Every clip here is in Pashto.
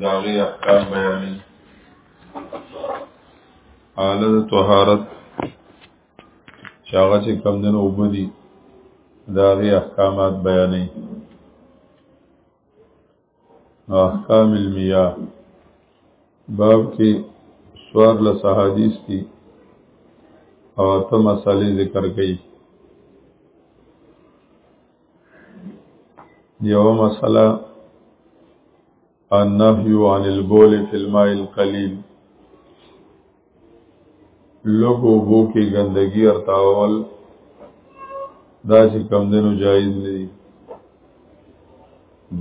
داغی احکام بیانی حاله د طهارت چې هغه چې کم دنه اوبه دي د هغې احکامات بیانوي احکام المیا باب کې سوار لس حدیث دي او ته مسالې ذکر کوي یو مسله النهي عن البول في الماء القليل لوګو بو کې ګندګي ارتاول دا چې کم دنو جایز نه دي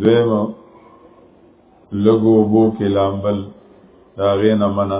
دویم لګو بو کې لامبل دا غې نه منه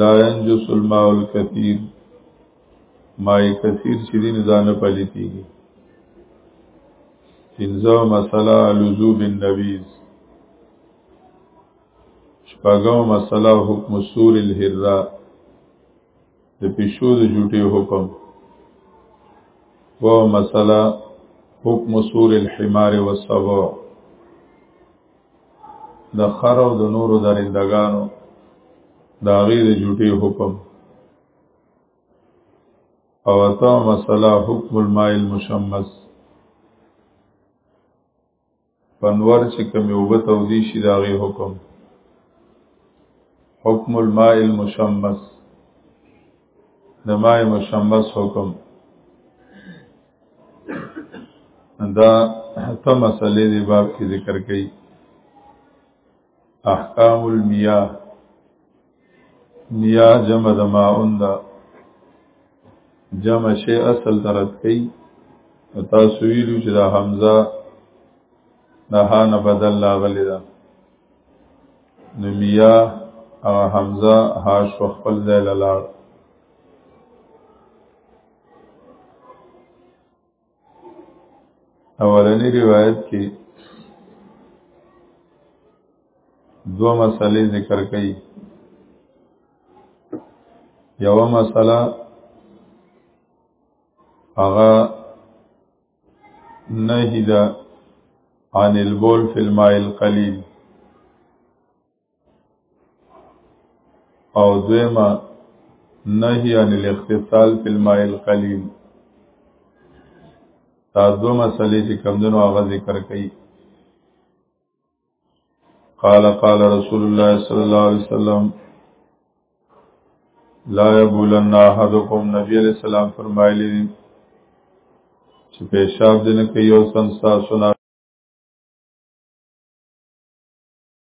لا ينجس الماء الكثير ماء کثیر چې دین ځانه پلیتی پنځه مسله لزوب النبیز شپږم مسله حکم سور الهرا د پښو د جوټي حکم و مسله حکم سور الحمار والسبع د خر او د نورو درندګانو د هغې د جوټې حکم او اتا مسله حکم الماء المشمس پنور چې کوم یو به تودی شي د هغې حکم حکم الماء المشمس د ماء مشمس حکم دا ته مسلې دی باب کې ذکر کړي احکام المیاه میاه جمع د ماون دا جمع شی اصل درت کړي تاسو ویلو چې دا حمزه نه نه بدل لاغلی دا نو میاه او حمزه هاش خپل ځای لاله اولنی روایت کې دو مسئلې ذکر کړي یو مسئله هغه نهی ده عن البول فی الماء القلیل او دویما نهی عن الاختصال فی الماء القلیل دا دو مسئلې چې کمدنو هغه ذکر کړي قال قال رسول الله صلی الله علیه وسلم لا یبولن احدکم نبی علیہ السلام فرمایلی دي چې پیشاب دې نه کوي او سم تاسو نه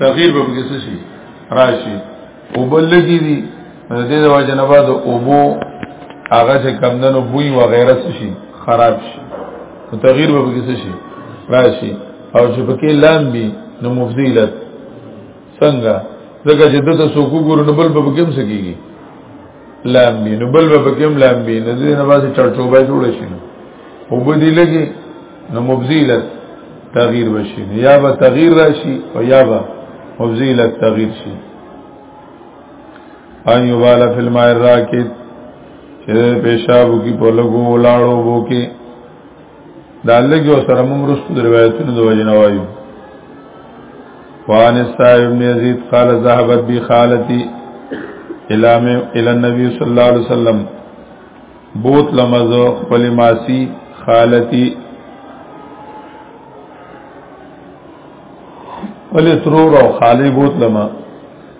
تغیر به کې شي راشي او بلګي دي د دې د وجه نه بعد او بو هغه چې کمندنو بوی و غیره شي خراب شي او تغیر به کې شي راشي او چې پکې لامبي نو مفضیلت څنګه ځکه چې دته سوکو ګورو نو بل به کوم سکیږي لامبي نو بل به کوم لامبي نه دې نه باسي چړچوبه جوړ شي او به دې لګي نو مبذلت تغییر بشي یا به تغییر راشي او یا به مبذلت تغییر شي ان یوالا فی الماء الراکد چې پیشابو کی په لګو لاړو بو کې دا لګي او سره موږ رسو د روایتونو د وجه نوایو وان صاحب ابن یزید قال ذهبت بی خالتی الى الى النبي صلی الله علیه وسلم بوت لمزو خپل ماسی خالتی ولی ترور او خالی بوت لمه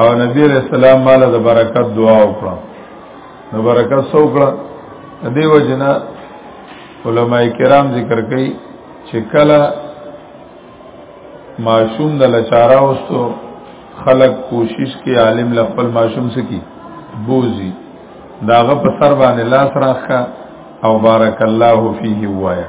او نبی علیہ السلام مال د برکت دعا وکړه نو برکت سو وکړه دیو جنا علماء کرام ذکر کوي چې کله معشوم د لچارا وستو خلق کوشش کې عالم ل خپل معشوم سکی بوزي داغه په سر باندې لاس راخه او بارک الله فيه وایا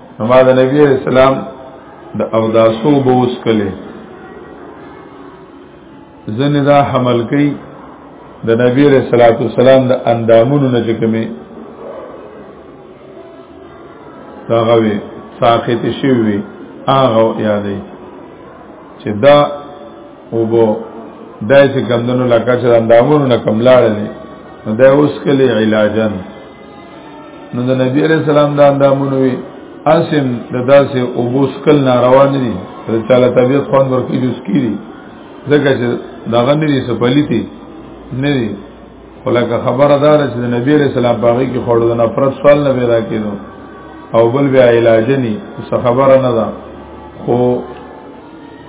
نو ما د نبی علیہ السلام د او داسو بوس کله زنه دا حمل کوي د نبی علیہ الصلوۃ والسلام د اندامونو نه چکمه دا غوي ساخت شوی هغه یادې چې دا وبو دای چې کمندونو لکه چې اندامونو نه کملاړل نو دا اوس کله علاجن نو د نبی علیہ السلام دا اندامونه وی اسم د داسې او بوسکل ناروا نه دي د چاله طبيعت خوان ورکی جوس کیږي ځکه چې دا غنی دي سپلیتی نه دي ولکه خبره دار چې د نبی علیہ السلام باغی کې خړو د نفرت سوال نه پیدا کېدو او بل بیا علاج نه څه خبره نه ده خو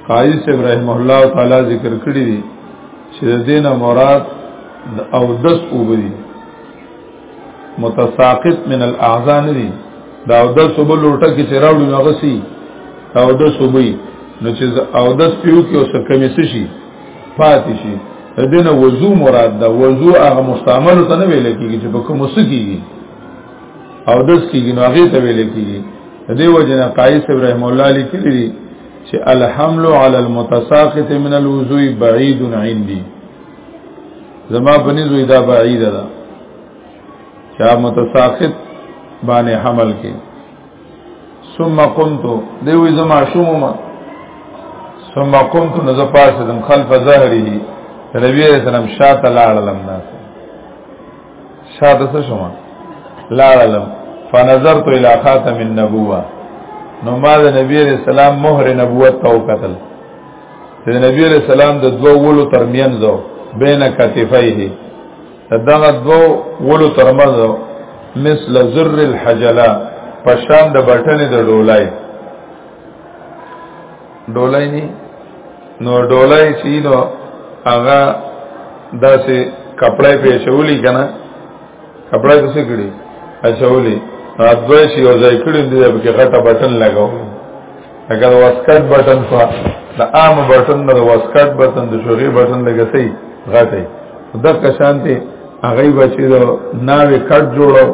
قاضي صاحب رحم الله تعالی ذکر کړی دي چې د دینه مراد او دس وګړي متساقط من الاعضاء ندي دا او د صبح لوټه کې چراوډو نغسي او د صبح نو چې او د سپیو کې اوس کمی شي پاتې شي دنه وضو مراد ده وضو هغه مستعمل ته نه ویل کېږي چې په کوم څه کېږي او دس کېږي نو هغه ته ویل کېږي دې وجنه قایص ابراهیم الله لیکلی دی چې الحمل علی المتساقط من الوضوء بعید عندي زما بنیز وی دا بعید ده چا متساقط باندې حمل کې ثم قمت دیوی زما شومه ثم قمت نزه پاسه دم خلف ظهره نبی علیہ السلام شاته لاړلم ناس شاته څه شوم لاړلم فنظرت الى خاتم النبوه نو ما د نبی علیہ السلام مهر نبوت تو قتل د نبی علیہ السلام د دوه ولو ترمنځ بین کتفیه دغه دوه ولو ترمنځ مثل زر الحجلا پشان د بټنې د ډولای ډولای نه نو ډولای چې نو هغه داسې کپړای په چولی کنه کپړای څه کړی اچولی ادوی چې یو ځای کړی دی په کې غټه بټن لگاو اگر واسکټ بٹن په د عام بټن د واسکټ بټن د شوغي بټن لګه سي غټي د کشانته هغه بچي د ناوي کټ جوړو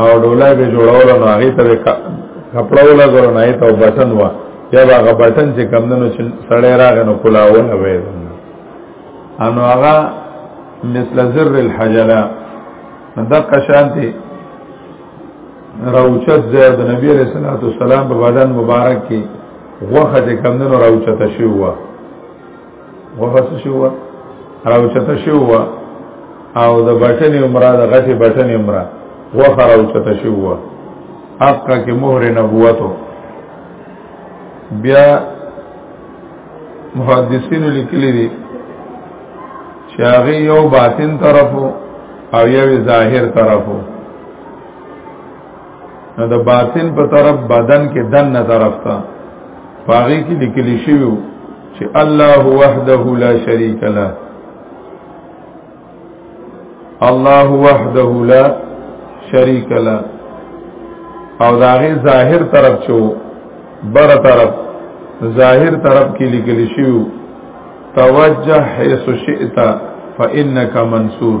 او ډولای به جوړول نو هغه ته کپڑا ولا غره نه ته بټن وا یا هغه بټن چې کم نه چې سړی راغ نو کلاونه وې انو هغه مثل زر الحجله د کشانته راوچت زه د نبی علیہ الصلوۃ والسلام په بدن مبارک کې غوخه چې کمندونو راوچت شو وا غوخه شو وا راوچت شو وا او د بټن عمره د غټي بټن عمره غوخه راوچت شو وا حقا کې مهر نبوتو بیا محدثین لیکلی دي چې هغه یو باطن طرفو او یو ظاهر طرفو نو د باطن په طرف بدن کې دن نه طرف ته پاغي کې لیکل شوی چې الله وحده لا شريك له الله وحده لا شريك له او داغه ظاهر طرف چو بر طرف ظاهر طرف کې لیکل شوی توجه حيث شئت فإنك منصور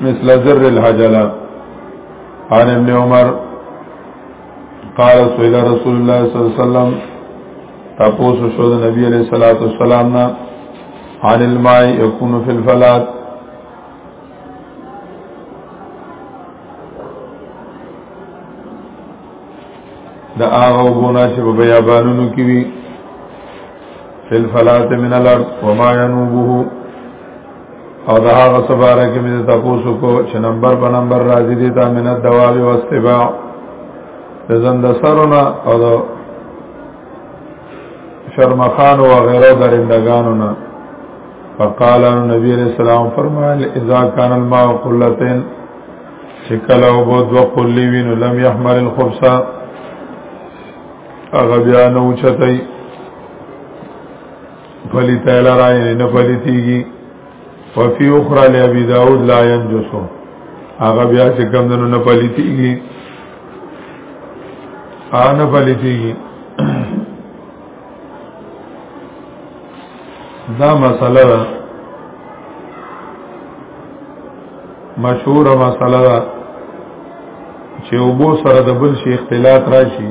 مثل زر الحجلة عن ابن عمر قال سئل رسول الله صلى الله عليه وسلم تپوس شو د نبی علیہ الصلوۃ والسلام نا عن الماء يكون في الفلات دا هغه وګونه چې په بیابانونو کې وي فل فلات من الارض وما ينوبه او دا هغه سباره کې مې تاسو کو چې نمبر په نمبر راځي دي دا منت دواب او استباع د زند سرونه او د شرمخان او غیره درندگانو نه فقال نبی علیہ السلام فرمایل اذا كان الماء قلتين شکل او بود وقلی وین لم يحمل الخبثه اغه بیا نو چتای فلیت لرا یعنی نه فلیتیږي وفي اخرى لابي داود لا ينجسو هغه بیا چې کم دنو نه پلیتیږي ا نه پلیتیږي دا مسله ده مشهور مسله ده چې وبو سره د بل شي اختلاط راشي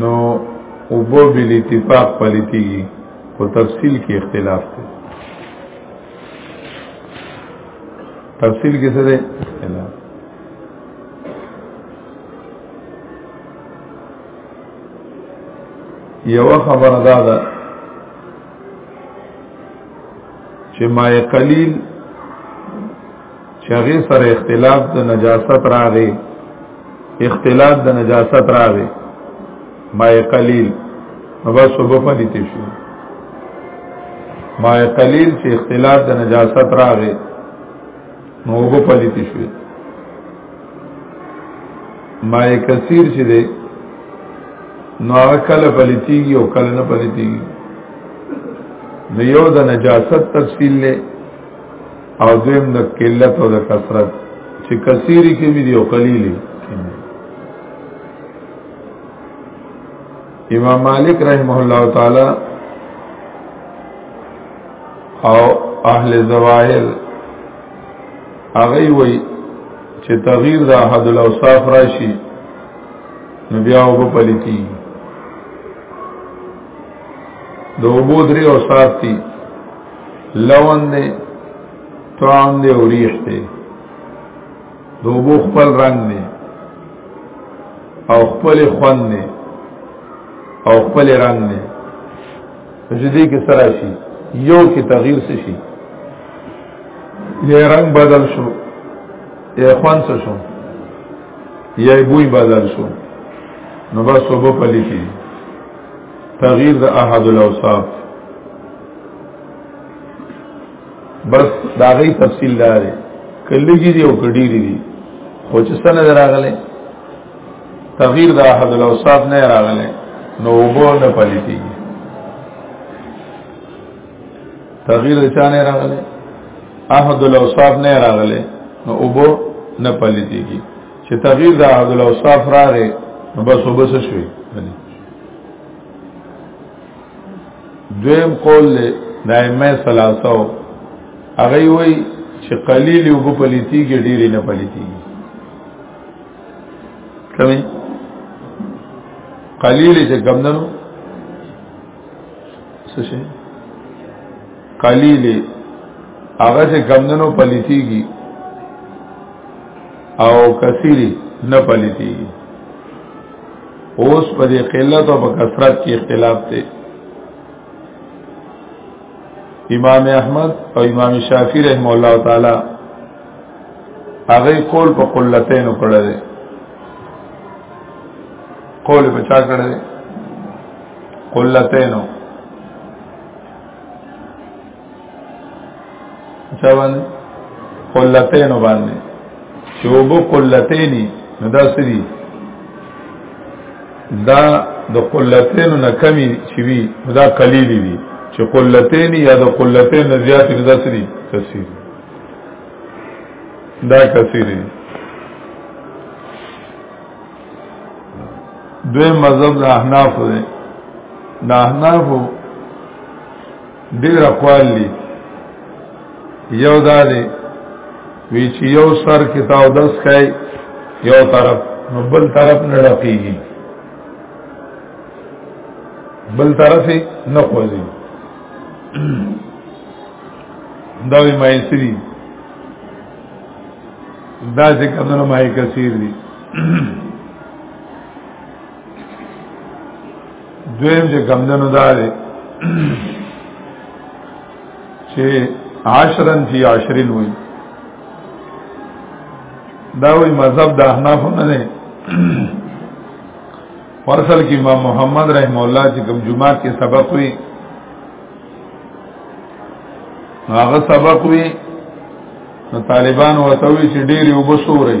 نو اوبو بل اتفاق پلیتیږي خو تفصیل کې اختلاف دی تفصیل کې څه دی اختلاف یو خبره دا ده چې ما قلیل چې هغه سره اختلاف د نجاست راغی اختلاف د نجاست راغی ما قلیل نو بس وبو پلیت شو ما قلیل چې اختلاف د نجاست راغی نو وبو پلیت شو ما کثیر چې دی نو هغه کله پلیتیږي او کله نه پلیتیږي نو یو د نجاست تفصیل له او دویم د قلت او د کثرت چې کثیری کې دي او قلیلی امام مالک رحمه الله تعالی او اهل زواهر هغه وی چې تغییر د احد الاوصاف راشي نو بیا وب پلیتی د وبو درې اوصاف دي لون دی طعام دی او ریح دی دوبو خپل رنگ دی او خپل خوند دی او خپل رنگ دی جدی کې سره شي یو کې تغییر څه شي یې رنگ بدل شو یې خوان څه شو یې بوی بدل شو نو بس وبو پلی شي تغییر د احد الاوصاف بس دا غي تفصیل دار کلیږي دی او کډيري دی خو چې سند راغله تغییر د احد الاوصاف نه راغله نو وبو نه پلیتی تغییر چا نه راغله احد الاوصاف نه راغله نو وبو نه پلیتی چې تغییر د احد الاوصاف راغله نو بس وبس شوی دویم قول له دایمه ثلاثو هغه وی چې قلیل یو په پلیتی کې ډیر نه پلیتی کمی قلیل چې کم دنو څه شي قلیل هغه چې کم دنو پلیتی کی او کثیری نه پلیتی کی اوس په دې قلت او په کثرت کې اختلاف دی امام احمد او امام شافعی رحم الله تعالی هغه قول په قلتین کړه دی قول په چا کړه دی قلتینو چا باندې قلتین باندې چې وبو قلتین نو دا سری دا د قلتین نه کمی چې وی دا قلیل دي چې قلتین یا د قلتین نه زیات دي دا سری کثیر دا کثیر دي دوی مذهب د احناف دی د احناف ډیر اقوال دي یو دا دی وی چې یو سر کې تاو دس کای یو طرف نو بل طرف نه ډکیږي بل طرف نه خوځي دا وی مې سری دا چې کمنو مای کثیر دي دویم چې کمدنو دا دی چې عشرن فی عشرین وی دا وی مذهب د احناف نه دی ورسل کې امام محمد رحم الله چې کوم جمعه کې سبق وی هغه سبق وی نو طالبان وتوی چې ډېری وبسوري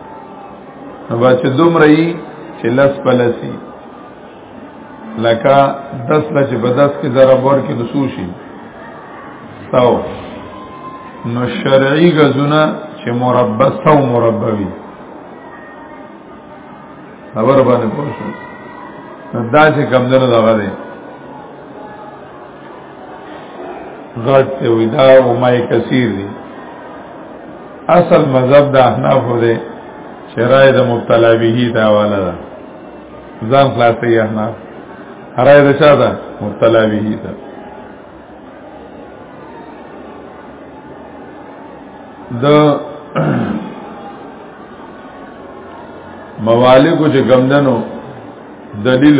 نو چې دومره یي چې لس پلسی لکه دس لچ په دس کې ضرب ورکې د سوشي سو نو شرعي غزونه چې مربع سو مربع وي خبر باندې پوښتنه دا چې کم دنو دغه دی غټ ته وی دا او مای کثیر دی اصل مذهب د احناف دی چې رائے د مبتلا به دا والا ده ځان خلاصې احناف رائے د چا ده مبتلا به ده د موالکو چې ګمدنو دلیل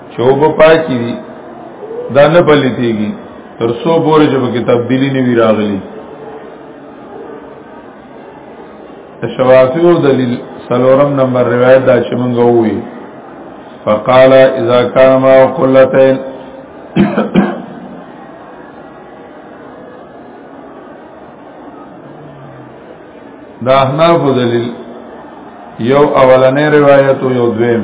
چوب پاکی دی دا نه پلیتیږي تر څو پورې چې پکې تبدیلی نه وی راغلی شوافیو دلیل سلورم نمبر روایت دا چې مونږ ووی فقال اذا كان ما قلتين دا احناف دلیل یو اولنې روایت او یو دویم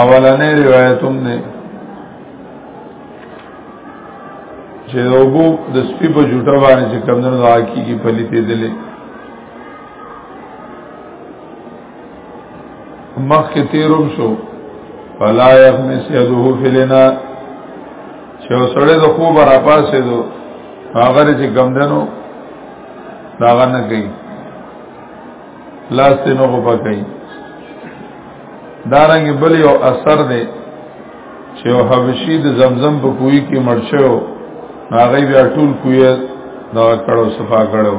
اولنې روایت هم نه چې وګو د سپي په جوټه باندې چې کمندونو دا کیږي پلیتې دلې مخ کې تیروم شو فلا يغمس يده في لنا چې وسړې د خوب را پاسې دو هغه چې کمندونو دا غنه کوي لاس ته نو غوپا کوي دارنګ بل یو اثر دی چې او حبشي د زمزم په کوی کې مړ شو هغه بیا ټول کوی دا کړو صفا کړو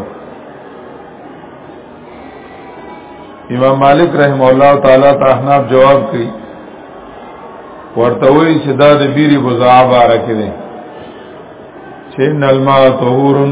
امام مالک رحم الله تعالی ته احناف جواب کوي ورته وی چې دا د بیری بزا بار کې دی چې نلما طهورن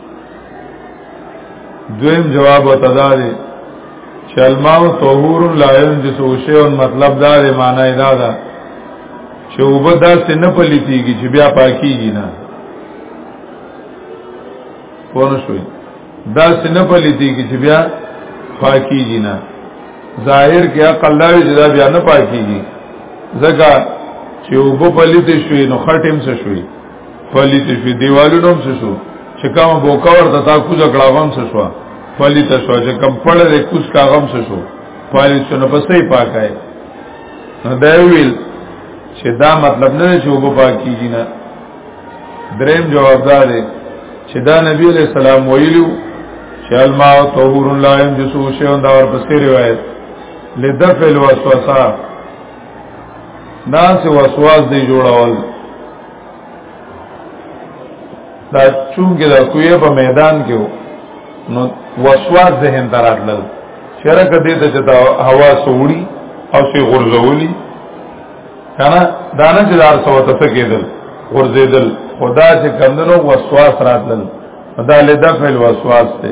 دویم جواب وتداري چې الماء طهور لا ينجس شيء مطلب دا دی معنی دا ده چې وبد داسې نه پلیتیږي چې بیا پاکیږي نه پونه شوي داسې نه پلیتیږي چې بیا پاکیږي نه ظاهر کې عقل دا وی چې دا بیا نه پاکیږي ځکه چې وبو پلیت شوي نو خټیم څه شوي فلیت شو دیوالونو هم څه شو چې کوم بوکور ته تا کوزه کړه غم څه شو فلیت شو چې کوم پړه دې کوز کا غم څه شو فلیت شو نو پسې پاکای نو دا ویل چې دا مطلب نه چې وګ پاکیږي نه دریم جواب دا دی چې دا نبی علیہ السلام ویلو چې الماء طهور لا ينجسو شيء دا ورپسې روایت لدفع الوسوسه ناس وسواس دی جوړول دا چونګې د کوی په میدان کې وو نو وسواس ذهن ته راتلل چیرې کدی ته چې دا هوا سوړي او سی غرزولی کنه دانه چې دار سو ته کېدل غرزیدل خدا چې کمندونو وسواس راتلل دا لدا فعل وسواس ته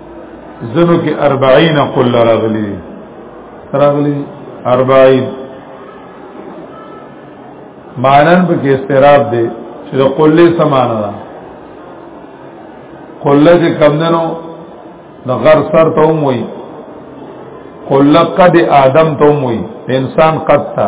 زنو کې 40 قل راغلي راغلي 40 مانن په کې استراب دي چې د قلې سمانه ده قله چې کمندنو د غر سر ته هم وي قله قد آدم ته هم وي انسان قد ته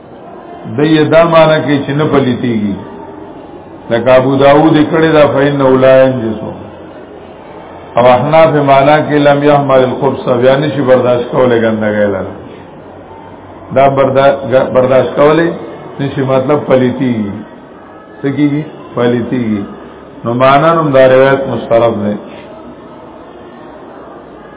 د یې دا معنی کې چې نه پلیتېږي لکه ابو داود کړه دا فین اولاین جسو او احناف معنا کې لم يحمل الخبث بیا نشي برداشت کولای ګندګی لره دا برداشت کولای نشي مطلب پلیتی سګي پلیتی نو معنا نوم دا روایت مسترب نه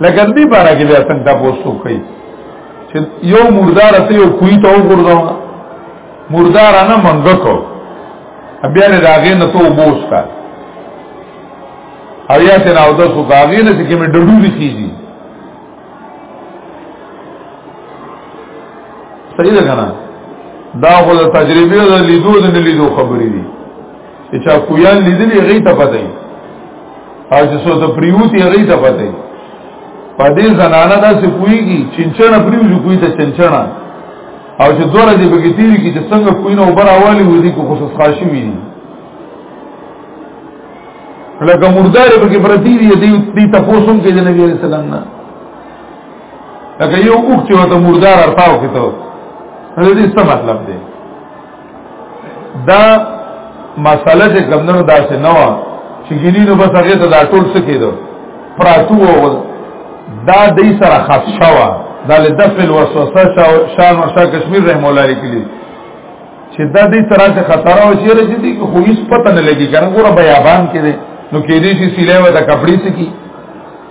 لکه دې بارا کې بیا څنګه تاسو کوي چې یو مردار ته یو کوی ته وګورځو مردار نه منګه کو بیا نه راغې نه ته وبوس کا او یا ته راو د سو کاغې نه چې کې مې ډډو دي کیږي صحیح ده کنه دا خو د تجربې د لیدو د لیدو خبرې دي چې چا کویان لیدلی غي ته پته او چې سو ته پریوتی غي ته پته په دې زنانه دا څه کویږي چنچنه پریوځي کوی ته چنچنه او چې دوره دې بګی تیری کی چې څنګه کوی نو بر اولی ودی کو خصوص خاصی وی لکه مردار بګی پرتی دی دې دې تاسو کې د نبی رسول الله لکه یو اوخ چې وته مردار ارتاو کته دې څه مطلب دی دا مساله چې کمنو داسې نه و چې ګینی نو بس هغه ته دا ټول څه کېدو پراتو و دا دې سره خاصه و دا له دفل وسوسه شان ورشا کشمیر رحم الله لیکلی چې دا دې سره ته خطر او شیر چې دي خو هیڅ پته نه لګي کنه ګوره بیابان کې نو کې دې شي سیلې و دا کپڑے سکی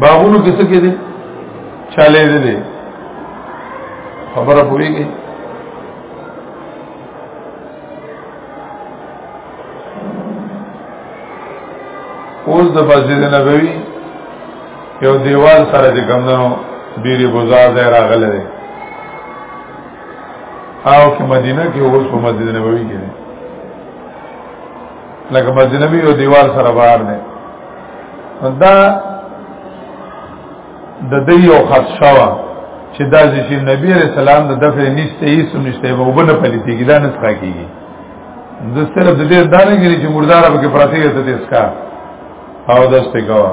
باغونو کې څه کې دي چاله دي دي خبره پويږي اوس د مسجد نبوي یو دیوال سره د کمندونو ډیره گزار دی راغله دی او کې مدینه کې اوس په مسجد نبوي کې لکه مسجد نبی او دیوال سره بار دی دا د دې یو خاصه چې دا چې نبی رسول الله د دفع نشته یې سم نشته به وبنه پلیتېږي دا نه ښه کیږي د صرف د دې دانه کې چې مردار به کې پراته ته تسکا او دسته کوا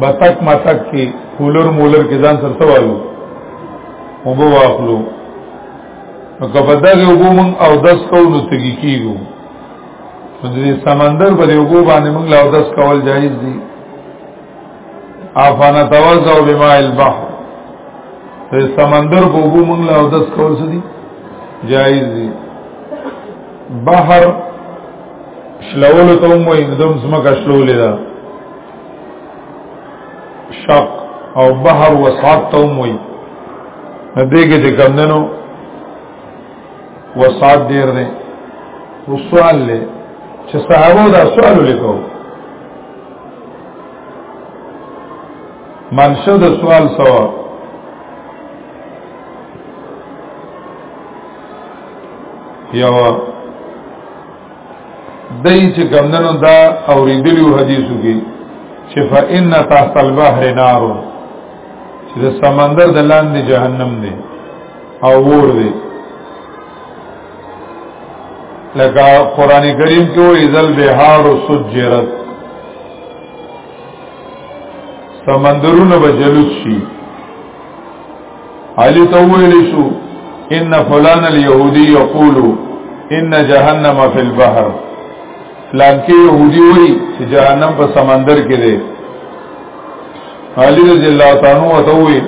بتک متک کې کولر مولر کې ځان سره سوالو او بو واخلو نو کله دغه وګو مون او دس کو نو تګی کیږو نو دې سمندر په وګو باندې مون لا دس کول جایز دي افانا توزع بما البحر دې سمندر په وګو مون لا دس کول څه دي جایز دي بحر شلولو ته هم وایي دم ځمکه شلولې ده شق او بحر وسعت ته هم وایي دې کې چې کمدنو وسعت ډېر دی نو سوال دی چې صحابه دا سوال ولیکو منشه د سوال سوا یو دای چې ګمندنو دا اوریدلیو حدیثو کې چې فإن تحت البحر نار چې د سمندر د لاندې جهنم دی او ور دی لکه قران کریم کې وې ذل بهار سجرت سمندرونه بجلوت شي علی ته ویل شو ان فلان اليهودي يقول ان جهنم في البحر فلان کې يهودي وایي چې جهنم په سمندر کې دی علی رضی الله تعالی عنہ ته وی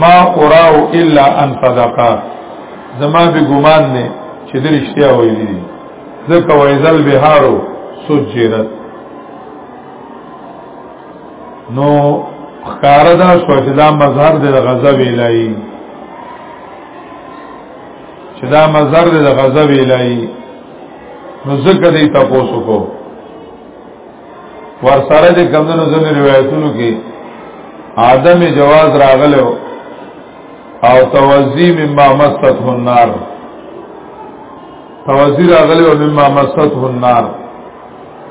ما قراو الا ان صدقا زما به ګمان نه چې د رښتیا ویلي دي ځکه وایزل بهارو سجرت نو خکار دا شو چې دا مظهر د غضب الهي چې دا مظهر د غضب الهي نو ځکه دې تاسو کو ور سره د کمنو ځنې روایتونو کې عدم جواز راغلو او توزی مما مستت النار توزی راغلو مما مستت النار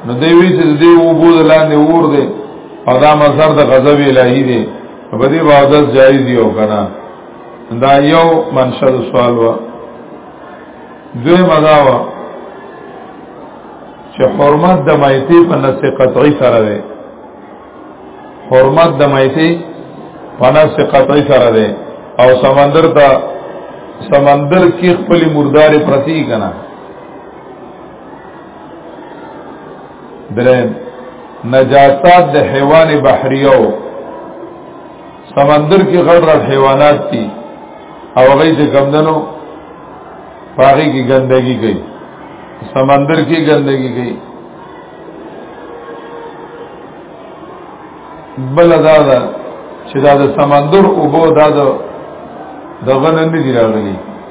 نو دی وی چې دې وبو د لاندې ور دي او دا مصدر د غضب الهي دي په دې باندې جایز دی او کنه دا یو منشد سوال و دوی مداوا چې حرمت د مایتې په نس قطعي سره ده حرمت د مایتې په نس قطعي سره ده او سمندر ته سمندر کې خپل مردار پرتی کنا درم نجاسات د حیوان بحریو سمندر کې غړ غړ حیوانات دي او هغه چې کمدنو پاغي کې ګندګي کوي سمندر کې ګندګي کوي بل دا دا چې دا د سمندر او بو دا د غنن دي راغلي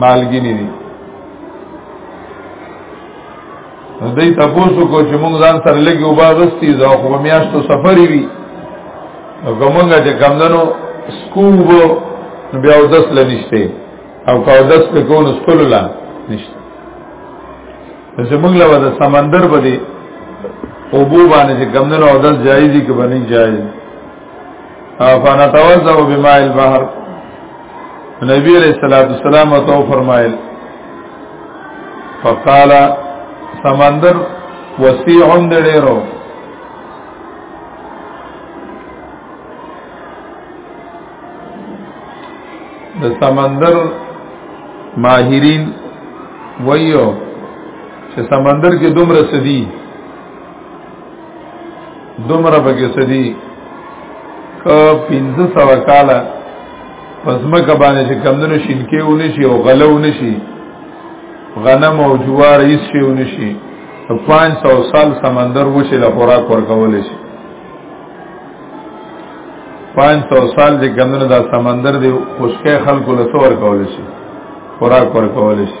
مالګینی دي دوی تاسو کو چې موږ ځان سره لګي او باغستی زه خو میاشتو سفرې وی او کومګه چې کمندنو سکوب نو بیا او دس لنیشته او کا دس په کو نو سکول لا نشته زموږ له د سمندر باندې او بو باندې چې کمندنو او دس جایزي کې باندې جایز فنتوزع بماء البحر نبی علیہ الصلوۃ والسلام تو فرمایل فقال سمندر وسیع ډیرو د سمندر ماهرین وایو چې سمندر کې دومره سدي دومره پکې سدي ک 1500 کاله پزما کبانه چې کمندونو شینکې ونی شي او غلو ونی شي غنم او جوار هیڅ شي ونی شي 500 سال سمندر وچه له خوراک ورکول شي 500 سال دې کمندونو دا سمندر دی خوشکه خلکو له څور کول شي خوراک ورکول شي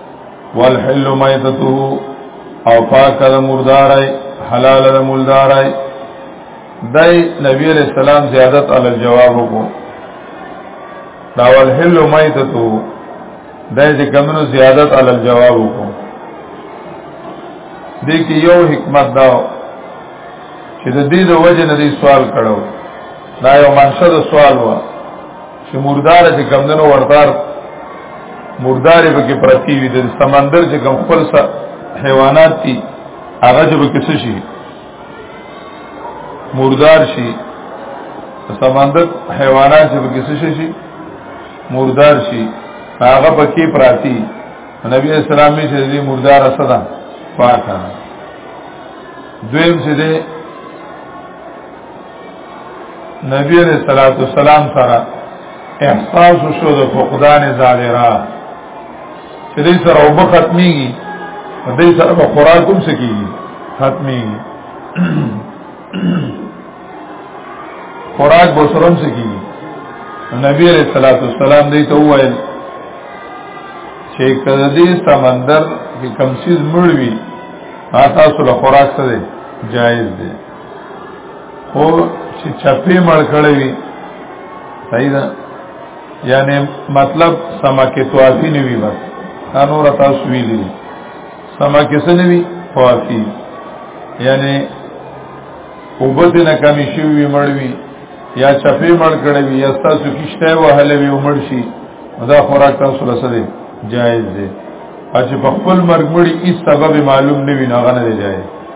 والحل میتته او پاک د مردارای حلال د ملدارای دای نبی علیہ السلام زیادت علی الجواب کو دا والحل میتته دای چې کمنو زیادت علی الجواب کو دې کې یو حکمت دا چې د دې د وجه نه دې سوال کړو دا یو منشد سوال و چې مردار چې کمندونو وردار مردار به کې پرتی وي د سمندر چې کم خپل سره حیوانات دي هغه چې به کې څه شي مردار شي سمندر حیوانات چې به کې څه شي مردار شي هغه پکې پراتی نبی اسلام می چې دې مردار صدا پاکه دویم چې دې نبی علیہ الصلوۃ والسلام سره احساس شو د فقدان زالرا چې دې سره وب ختميږي دې سره په خوراک هم سکیږي ختميږي خوراک به سره هم سکیږي نبی علیہ الصلوۃ والسلام دې ته وویل چې کله دې سمندر کې کم سیز مړوي تاسو له خوراک سره جایز دی خو چې چپی مړ کړی وي صحیح ده یعنی مطلب سما کې توافی نه وي بس دا نور تاسو ویلي سما کې څه نه وي توافی یعنی وبد نه کمی شوی مړ وي یا چپی مړ کړی وي یا تاسو کیشته وهلې وي مړ شي دا خوراک تاسو لسره جائز دی چې په خپل مرګ مړي هیڅ سبب معلوم نه وي نه غنه دی جائز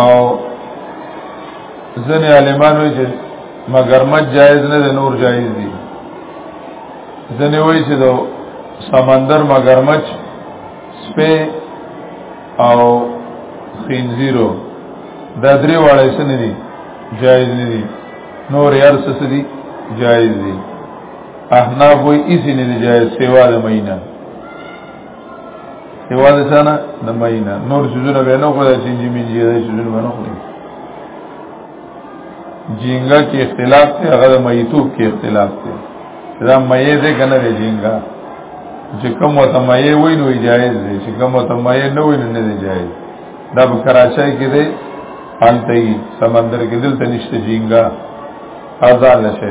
او ځنې عالمان وایي چې مګرمچ جایز نه دی نور جایز دي ځنې وایي چې د سمندر مګرمچ سپې او خنزیرو دا درې واړه څه نه دي جایز نه دي نور یار څه دي جایز دي احناف وایي هیڅ نه دي جایز سیوا د مینه یوازې څنګه د مینه نور سيزونه به نه خدای چې جی میږي د سيزونه به نه خدای جینګا کې اختلاف ته هغه د میتوب کې اختلاف ته دا مې دې کنه دی جینګا چې کوم ته مې وای نو جایز دی چې کوم ته مې نه وای نه دی جایز دا په کراچۍ کې دی هلته سمندر کې دلته نشته جینګا آزاد نشه